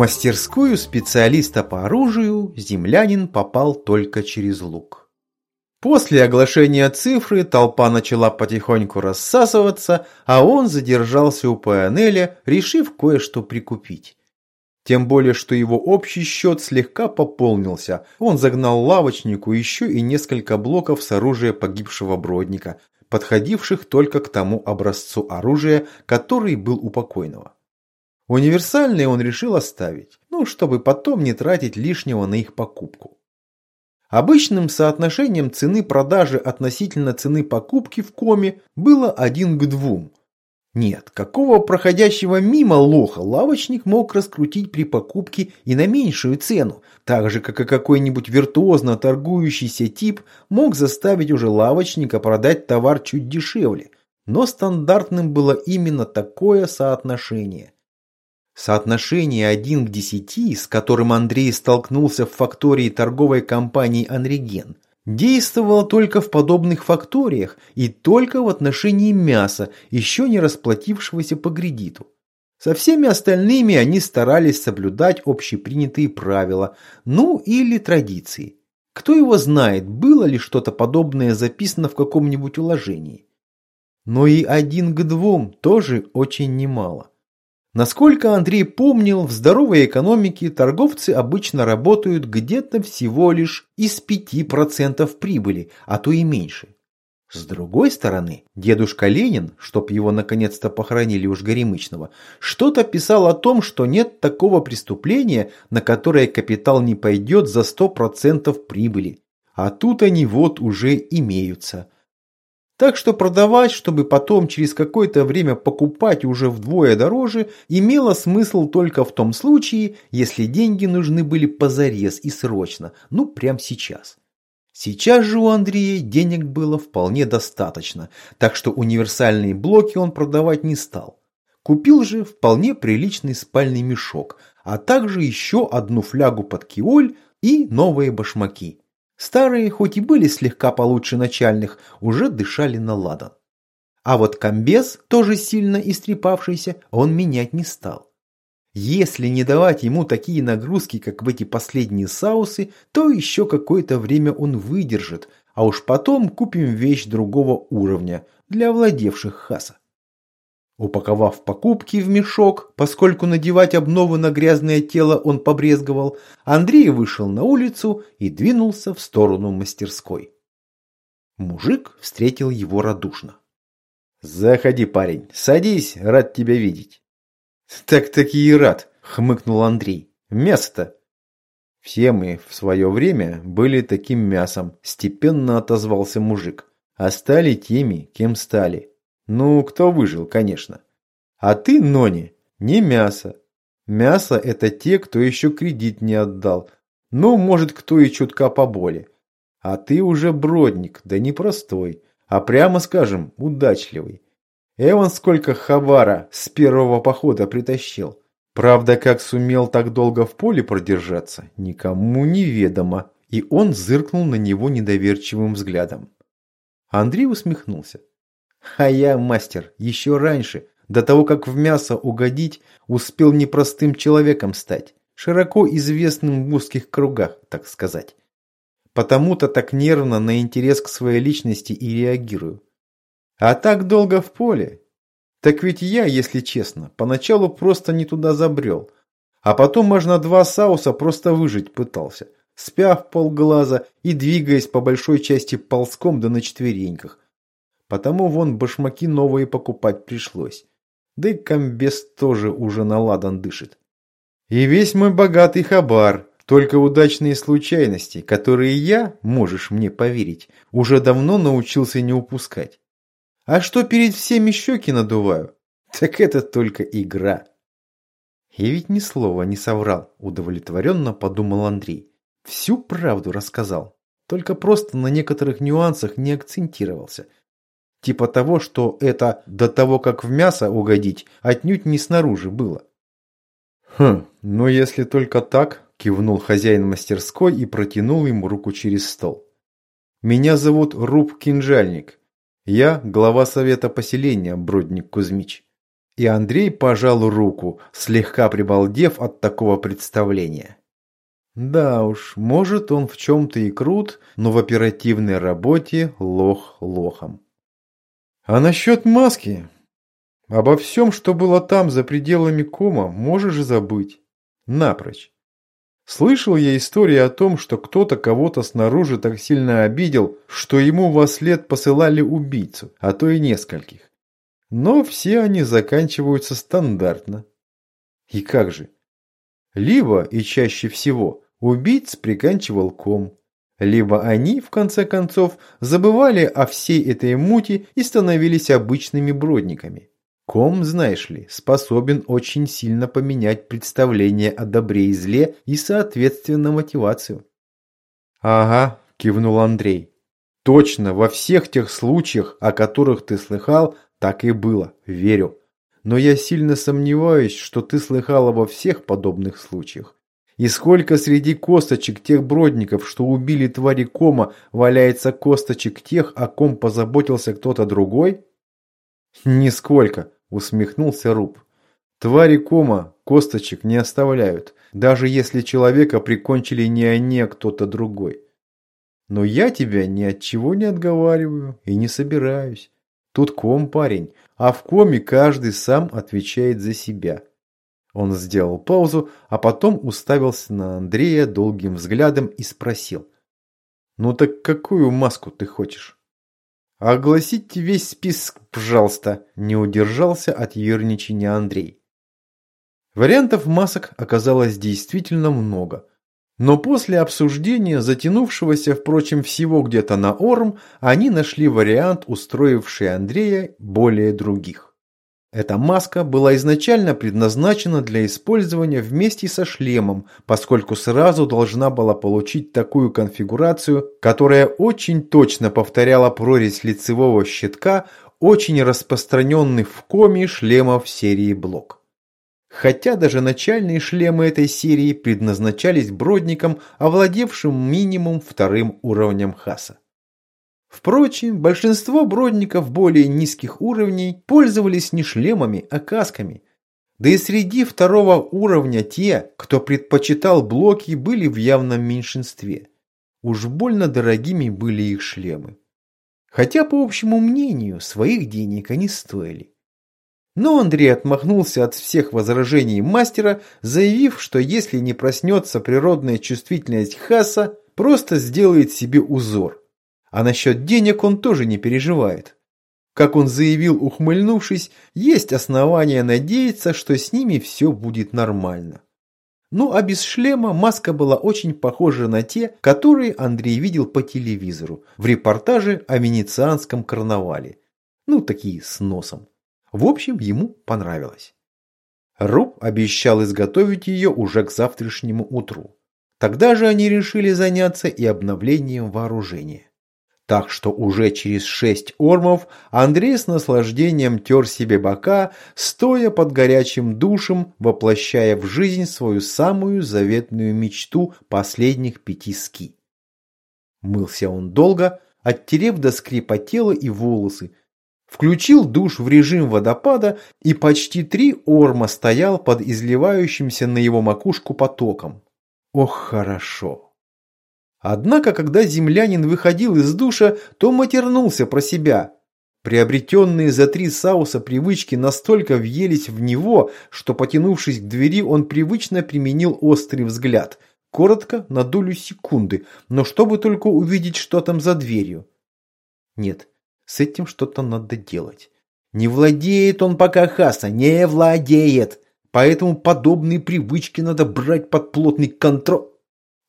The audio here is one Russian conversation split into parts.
мастерскую специалиста по оружию землянин попал только через лук. После оглашения цифры толпа начала потихоньку рассасываться, а он задержался у панеля, решив кое-что прикупить. Тем более, что его общий счет слегка пополнился. Он загнал лавочнику еще и несколько блоков с оружия погибшего бродника, подходивших только к тому образцу оружия, который был у покойного. Универсальные он решил оставить, ну, чтобы потом не тратить лишнего на их покупку. Обычным соотношением цены продажи относительно цены покупки в коме было один к двум. Нет, какого проходящего мимо лоха лавочник мог раскрутить при покупке и на меньшую цену, так же, как и какой-нибудь виртуозно торгующийся тип мог заставить уже лавочника продать товар чуть дешевле. Но стандартным было именно такое соотношение – Соотношение 1 к 10, с которым Андрей столкнулся в фактории торговой компании «Анриген», действовало только в подобных факториях и только в отношении мяса, еще не расплатившегося по кредиту. Со всеми остальными они старались соблюдать общепринятые правила, ну или традиции. Кто его знает, было ли что-то подобное записано в каком-нибудь уложении. Но и один к двум тоже очень немало. Насколько Андрей помнил, в здоровой экономике торговцы обычно работают где-то всего лишь из 5% прибыли, а то и меньше. С другой стороны, дедушка Ленин, чтоб его наконец-то похоронили уж горемычного, что-то писал о том, что нет такого преступления, на которое капитал не пойдет за 100% прибыли. А тут они вот уже имеются – так что продавать, чтобы потом через какое-то время покупать уже вдвое дороже, имело смысл только в том случае, если деньги нужны были позарез и срочно, ну прямо сейчас. Сейчас же у Андрея денег было вполне достаточно, так что универсальные блоки он продавать не стал. Купил же вполне приличный спальный мешок, а также еще одну флягу под киоль и новые башмаки. Старые, хоть и были слегка получше начальных, уже дышали на ладан. А вот комбез, тоже сильно истрепавшийся, он менять не стал. Если не давать ему такие нагрузки, как в эти последние саусы, то еще какое-то время он выдержит, а уж потом купим вещь другого уровня для владевших хаса. Упаковав покупки в мешок, поскольку надевать обновы на грязное тело он побрезговал, Андрей вышел на улицу и двинулся в сторону мастерской. Мужик встретил его радушно. «Заходи, парень, садись, рад тебя видеть». «Так-таки и рад», — хмыкнул Андрей. «Мясо-то». «Все мы в свое время были таким мясом», — степенно отозвался мужик. «А стали теми, кем стали. Ну, кто выжил, конечно. А ты, Нони, не мясо. Мясо – это те, кто еще кредит не отдал. Ну, может, кто и чутка поболе. А ты уже бродник, да не простой, а прямо скажем, удачливый. Эван сколько хабара с первого похода притащил. Правда, как сумел так долго в поле продержаться, никому неведомо. И он зыркнул на него недоверчивым взглядом. Андрей усмехнулся. А я, мастер, еще раньше, до того, как в мясо угодить, успел непростым человеком стать, широко известным в узких кругах, так сказать. Потому-то так нервно на интерес к своей личности и реагирую. А так долго в поле? Так ведь я, если честно, поначалу просто не туда забрел. А потом на два сауса просто выжить пытался, спя в полглаза и двигаясь по большой части ползком да на четвереньках, Потому вон башмаки новые покупать пришлось. Да и комбез тоже уже наладан дышит. И весь мой богатый хабар, только удачные случайности, которые я, можешь мне поверить, уже давно научился не упускать. А что перед всеми щеки надуваю? Так это только игра. И ведь ни слова не соврал, удовлетворенно подумал Андрей. Всю правду рассказал, только просто на некоторых нюансах не акцентировался – Типа того, что это до того, как в мясо угодить, отнюдь не снаружи было. «Хм, ну если только так», – кивнул хозяин мастерской и протянул ему руку через стол. «Меня зовут Руб Кинжальник. Я глава совета поселения, Бродник Кузьмич. И Андрей пожал руку, слегка прибалдев от такого представления. Да уж, может он в чем-то и крут, но в оперативной работе лох лохом. А насчет маски? Обо всем, что было там, за пределами кома, можешь забыть. Напрочь. Слышал я истории о том, что кто-то кого-то снаружи так сильно обидел, что ему во след посылали убийцу, а то и нескольких. Но все они заканчиваются стандартно. И как же? Либо, и чаще всего, убийц приканчивал ком, либо они, в конце концов, забывали о всей этой мути и становились обычными бродниками. Ком, знаешь ли, способен очень сильно поменять представление о добре и зле и, соответственно, мотивацию. «Ага», – кивнул Андрей. «Точно, во всех тех случаях, о которых ты слыхал, так и было, верю. Но я сильно сомневаюсь, что ты слыхал обо всех подобных случаях. И сколько среди косточек тех бродников, что убили твари кома, валяется косточек тех, о ком позаботился кто-то другой? Нисколько, усмехнулся Руб. Твари кома косточек не оставляют, даже если человека прикончили не они, а кто-то другой. Но я тебя ни от чего не отговариваю и не собираюсь. Тут ком, парень, а в коме каждый сам отвечает за себя. Он сделал паузу, а потом уставился на Андрея долгим взглядом и спросил. «Ну так какую маску ты хочешь?» «Огласите весь список, пожалуйста», – не удержался от ерничания Андрей. Вариантов масок оказалось действительно много. Но после обсуждения, затянувшегося, впрочем, всего где-то на Орм, они нашли вариант, устроивший Андрея более других. Эта маска была изначально предназначена для использования вместе со шлемом, поскольку сразу должна была получить такую конфигурацию, которая очень точно повторяла прорезь лицевого щитка, очень распространенный в коме шлемов серии Блок. Хотя даже начальные шлемы этой серии предназначались бродникам, овладевшим минимум вторым уровнем хаса. Впрочем, большинство бродников более низких уровней пользовались не шлемами, а касками. Да и среди второго уровня те, кто предпочитал блоки, были в явном меньшинстве. Уж больно дорогими были их шлемы. Хотя, по общему мнению, своих денег они стоили. Но Андрей отмахнулся от всех возражений мастера, заявив, что если не проснется природная чувствительность Хаса, просто сделает себе узор. А насчет денег он тоже не переживает. Как он заявил, ухмыльнувшись, есть основания надеяться, что с ними все будет нормально. Ну а без шлема маска была очень похожа на те, которые Андрей видел по телевизору в репортаже о венецианском карнавале. Ну, такие с носом. В общем, ему понравилось. Руб обещал изготовить ее уже к завтрашнему утру. Тогда же они решили заняться и обновлением вооружения. Так что уже через шесть ормов Андрей с наслаждением тер себе бока, стоя под горячим душем, воплощая в жизнь свою самую заветную мечту последних пяти ски. Мылся он долго, оттерев до скрипа тело и волосы, включил душ в режим водопада и почти три орма стоял под изливающимся на его макушку потоком. Ох, хорошо! Однако, когда землянин выходил из душа, то матернулся про себя. Приобретенные за три сауса привычки настолько въелись в него, что, потянувшись к двери, он привычно применил острый взгляд. Коротко, на долю секунды, но чтобы только увидеть, что там за дверью. Нет, с этим что-то надо делать. Не владеет он пока Хаса, не владеет. Поэтому подобные привычки надо брать под плотный контроль.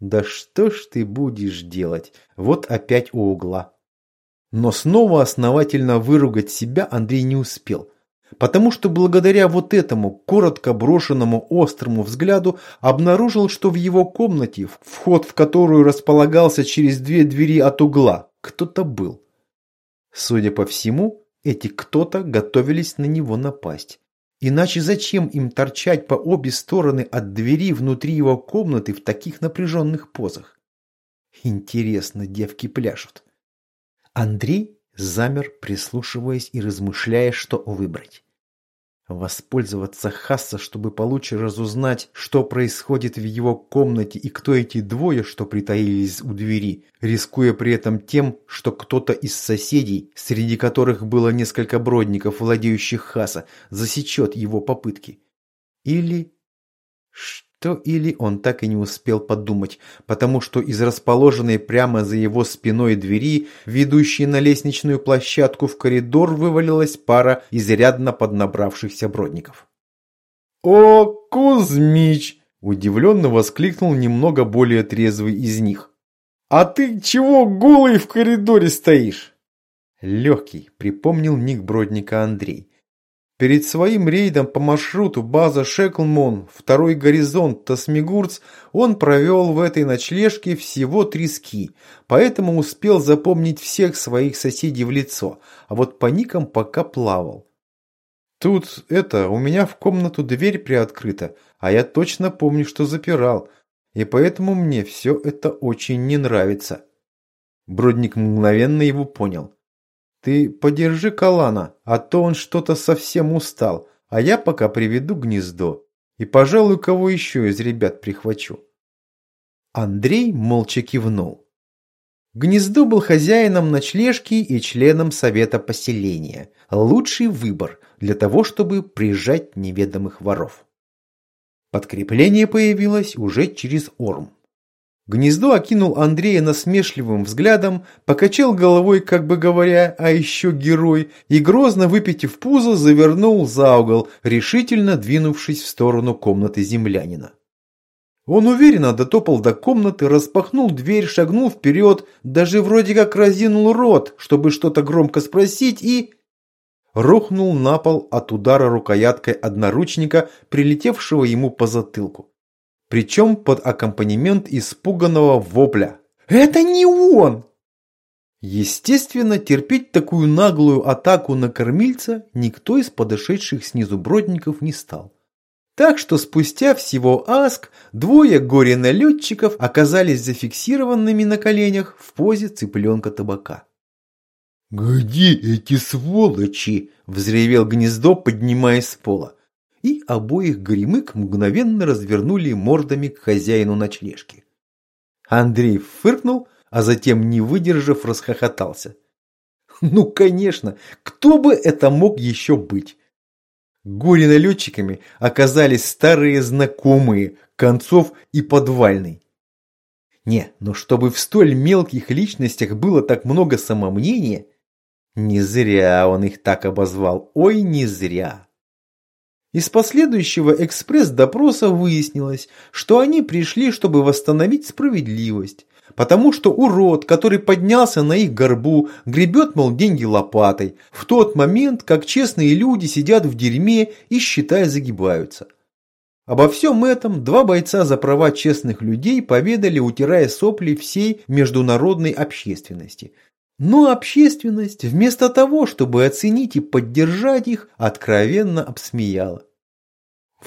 Да что ж ты будешь делать? Вот опять у угла. Но снова основательно выругать себя Андрей не успел. Потому что благодаря вот этому коротко брошенному острому взгляду обнаружил, что в его комнате, вход в которую располагался через две двери от угла, кто-то был. Судя по всему, эти кто-то готовились на него напасть. Иначе зачем им торчать по обе стороны от двери внутри его комнаты в таких напряженных позах? Интересно, девки пляшут. Андрей замер, прислушиваясь и размышляя, что выбрать. Воспользоваться Хасса, чтобы получше разузнать, что происходит в его комнате и кто эти двое, что притаились у двери, рискуя при этом тем, что кто-то из соседей, среди которых было несколько бродников, владеющих Хаса, засечет его попытки. Или... Что или он так и не успел подумать, потому что из расположенной прямо за его спиной двери, ведущей на лестничную площадку в коридор, вывалилась пара изрядно поднабравшихся бродников. «О, Кузьмич!» – удивленно воскликнул немного более трезвый из них. «А ты чего голый в коридоре стоишь?» Легкий, припомнил ник бродника Андрей. Перед своим рейдом по маршруту база Шеклмон, второй горизонт Тасмигурц, он провел в этой ночлежке всего три ски, поэтому успел запомнить всех своих соседей в лицо, а вот по никам пока плавал. Тут это, у меня в комнату дверь приоткрыта, а я точно помню, что запирал, и поэтому мне все это очень не нравится. Бродник мгновенно его понял. Ты подержи Калана, а то он что-то совсем устал, а я пока приведу гнездо. И, пожалуй, кого еще из ребят прихвачу. Андрей молча кивнул. Гнездо был хозяином ночлежки и членом совета поселения. Лучший выбор для того, чтобы прижать неведомых воров. Подкрепление появилось уже через Орм. Гнездо окинул Андрея насмешливым взглядом, покачал головой, как бы говоря, а еще герой, и грозно выпитив пузо, завернул за угол, решительно двинувшись в сторону комнаты землянина. Он уверенно дотопал до комнаты, распахнул дверь, шагнул вперед, даже вроде как разинул рот, чтобы что-то громко спросить, и... Рухнул на пол от удара рукояткой одноручника, прилетевшего ему по затылку причем под аккомпанемент испуганного вопля. «Это не он!» Естественно, терпеть такую наглую атаку на кормильца никто из подошедших снизу бродников не стал. Так что спустя всего аск двое горе-налетчиков оказались зафиксированными на коленях в позе цыпленка табака. «Где эти сволочи?» – взревел гнездо, поднимаясь с пола и обоих гремык мгновенно развернули мордами к хозяину ночлежки. Андрей фыркнул, а затем, не выдержав, расхохотался. Ну, конечно, кто бы это мог еще быть? Горе-налетчиками оказались старые знакомые Концов и Подвальный. Не, но чтобы в столь мелких личностях было так много самомнения, не зря он их так обозвал, ой, не зря. Из последующего экспресс-допроса выяснилось, что они пришли, чтобы восстановить справедливость. Потому что урод, который поднялся на их горбу, гребет, мол, деньги лопатой, в тот момент, как честные люди сидят в дерьме и, считай, загибаются. Обо всем этом два бойца за права честных людей поведали, утирая сопли всей международной общественности. Но общественность, вместо того, чтобы оценить и поддержать их, откровенно обсмеяла.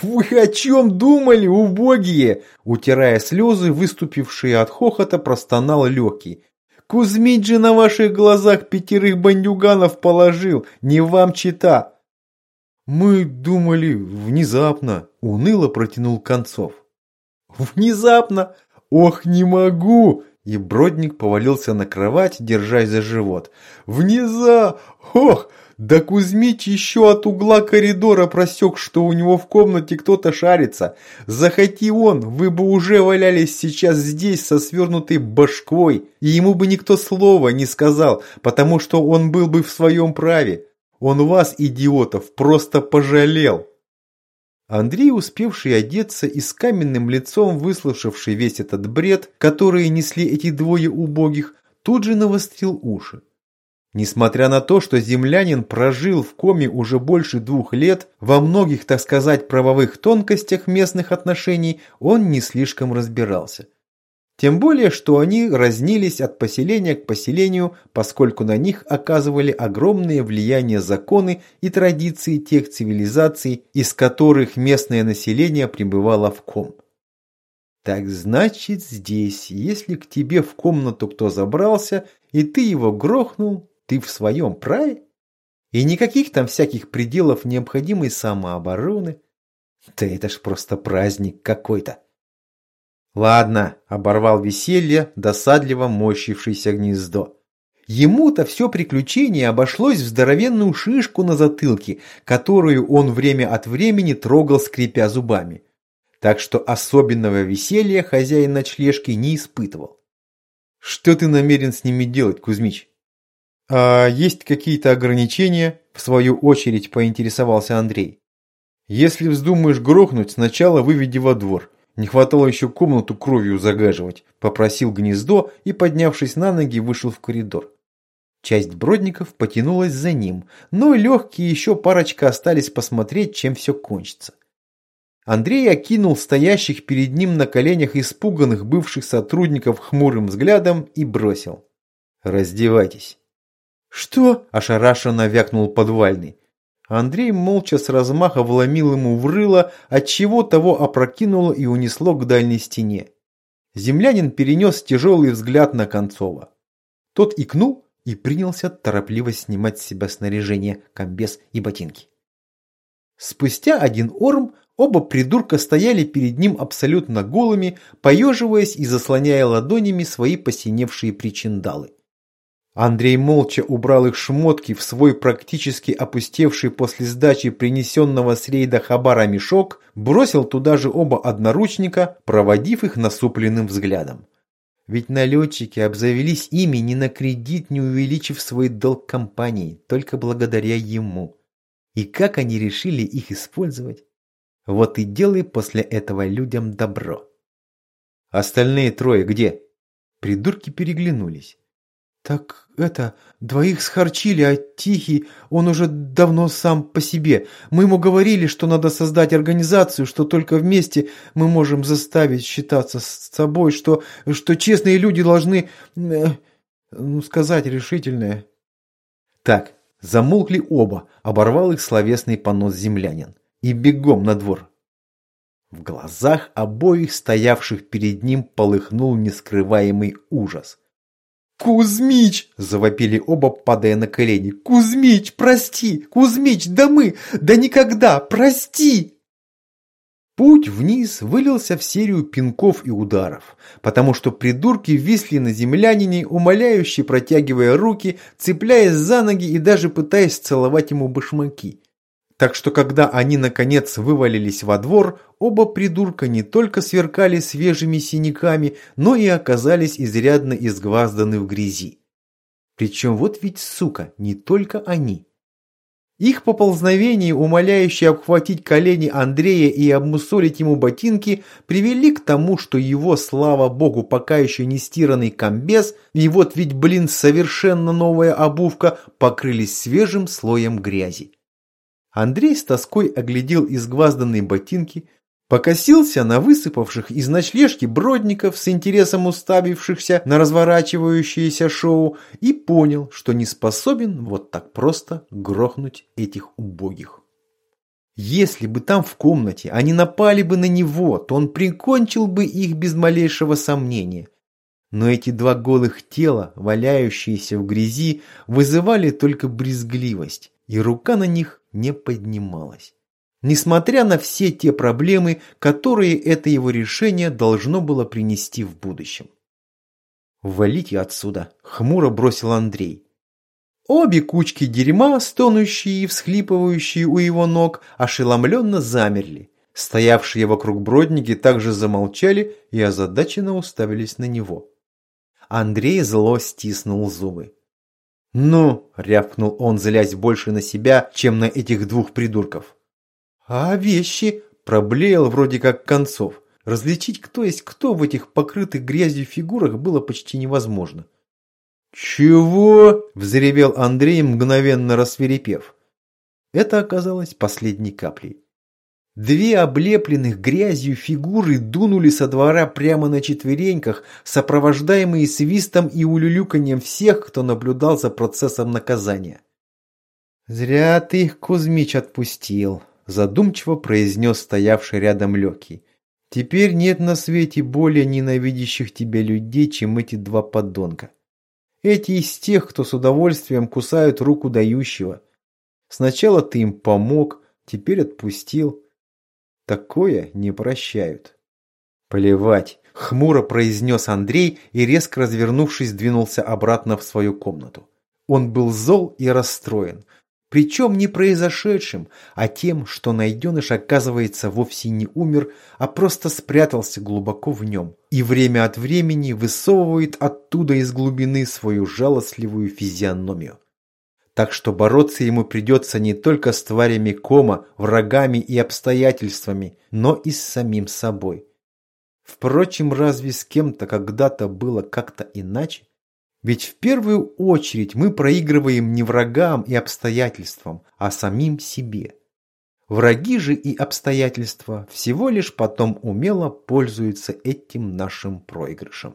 «Вы о чем думали, убогие?» Утирая слезы, выступившие от хохота, простонал легкий. «Кузьмич же на ваших глазах пятерых бандюганов положил, не вам чита!» «Мы думали, внезапно», — уныло протянул Концов. «Внезапно? Ох, не могу!» И Бродник повалился на кровать, держась за живот. «Внеза! Ох, да Кузьмич еще от угла коридора просек, что у него в комнате кто-то шарится. Захоти он, вы бы уже валялись сейчас здесь со свернутой башкой, и ему бы никто слова не сказал, потому что он был бы в своем праве. Он вас, идиотов, просто пожалел. Андрей, успевший одеться и с каменным лицом выслушавший весь этот бред, который несли эти двое убогих, тут же навострил уши. Несмотря на то, что землянин прожил в коме уже больше двух лет, во многих, так сказать, правовых тонкостях местных отношений он не слишком разбирался. Тем более, что они разнились от поселения к поселению, поскольку на них оказывали огромное влияние законы и традиции тех цивилизаций, из которых местное население пребывало в ком. Так значит, здесь, если к тебе в комнату кто забрался, и ты его грохнул, ты в своем праве? И никаких там всяких пределов необходимой самообороны. Да это ж просто праздник какой-то. Ладно, оборвал веселье, досадливо морщившееся гнездо. Ему-то все приключение обошлось в здоровенную шишку на затылке, которую он время от времени трогал, скрипя зубами. Так что особенного веселья хозяин ночлежки не испытывал. Что ты намерен с ними делать, Кузьмич? А есть какие-то ограничения? В свою очередь поинтересовался Андрей. Если вздумаешь грохнуть, сначала выведи во двор. Не хватало еще комнату кровью загаживать. Попросил гнездо и, поднявшись на ноги, вышел в коридор. Часть бродников потянулась за ним, но легкие еще парочка остались посмотреть, чем все кончится. Андрей окинул стоящих перед ним на коленях испуганных бывших сотрудников хмурым взглядом и бросил. «Раздевайтесь». «Что?» – ошарашенно вякнул подвальный. Андрей молча с размаха вломил ему в рыло, отчего того опрокинуло и унесло к дальней стене. Землянин перенес тяжелый взгляд на Концова. Тот икнул и принялся торопливо снимать с себя снаряжение, комбез и ботинки. Спустя один орм оба придурка стояли перед ним абсолютно голыми, поеживаясь и заслоняя ладонями свои посиневшие причиндалы. Андрей молча убрал их шмотки в свой практически опустевший после сдачи принесенного с рейда хабара мешок, бросил туда же оба одноручника, проводив их насупленным взглядом. Ведь налетчики обзавелись ими не на кредит, не увеличив свой долг компании, только благодаря ему. И как они решили их использовать? Вот и делай после этого людям добро. Остальные трое где? Придурки переглянулись. «Так это, двоих схарчили, а Тихий, он уже давно сам по себе. Мы ему говорили, что надо создать организацию, что только вместе мы можем заставить считаться с собой, что, что честные люди должны, э, ну, сказать решительное». Так, замолкли оба, оборвал их словесный понос землянин. И бегом на двор. В глазах обоих стоявших перед ним полыхнул нескрываемый ужас – «Кузьмич!» – завопили оба, падая на колени. «Кузьмич, прости! Кузьмич, да мы! Да никогда! Прости!» Путь вниз вылился в серию пинков и ударов, потому что придурки висли на землянине, умоляюще протягивая руки, цепляясь за ноги и даже пытаясь целовать ему башмаки. Так что когда они наконец вывалились во двор, оба придурка не только сверкали свежими синяками, но и оказались изрядно изгвазданы в грязи. Причем вот ведь, сука, не только они. Их поползновение, умоляющее обхватить колени Андрея и обмусолить ему ботинки, привели к тому, что его, слава богу, пока еще не стиранный комбез, и вот ведь, блин, совершенно новая обувка, покрылись свежим слоем грязи. Андрей с тоской оглядел изгвазданные ботинки, покосился на высыпавших из ночлежки бродников с интересом уставившихся на разворачивающееся шоу и понял, что не способен вот так просто грохнуть этих убогих. Если бы там в комнате они напали бы на него, то он прикончил бы их без малейшего сомнения. Но эти два голых тела, валяющиеся в грязи, вызывали только брезгливость, и рука на них не поднималась. Несмотря на все те проблемы, которые это его решение должно было принести в будущем. «Валите отсюда!» – хмуро бросил Андрей. Обе кучки дерьма, стонущие и всхлипывающие у его ног, ошеломленно замерли. Стоявшие вокруг бродники также замолчали и озадаченно уставились на него. Андрей зло стиснул зубы. «Ну!» – рявкнул он, злясь больше на себя, чем на этих двух придурков. «А вещи?» – проблеял вроде как концов. Различить, кто есть кто в этих покрытых грязью фигурах, было почти невозможно. «Чего?» – взревел Андрей, мгновенно рассверепев. Это оказалось последней каплей. Две облепленных грязью фигуры дунули со двора прямо на четвереньках, сопровождаемые свистом и улюлюканьем всех, кто наблюдал за процессом наказания. «Зря ты их, Кузьмич, отпустил», – задумчиво произнес стоявший рядом Лёкий. «Теперь нет на свете более ненавидящих тебя людей, чем эти два подонка. Эти из тех, кто с удовольствием кусают руку дающего. Сначала ты им помог, теперь отпустил. Такое не прощают. Плевать, хмуро произнес Андрей и, резко развернувшись, двинулся обратно в свою комнату. Он был зол и расстроен. Причем не произошедшим, а тем, что найденыш, оказывается, вовсе не умер, а просто спрятался глубоко в нем и время от времени высовывает оттуда из глубины свою жалостливую физиономию. Так что бороться ему придется не только с тварями кома, врагами и обстоятельствами, но и с самим собой. Впрочем, разве с кем-то когда-то было как-то иначе? Ведь в первую очередь мы проигрываем не врагам и обстоятельствам, а самим себе. Враги же и обстоятельства всего лишь потом умело пользуются этим нашим проигрышем.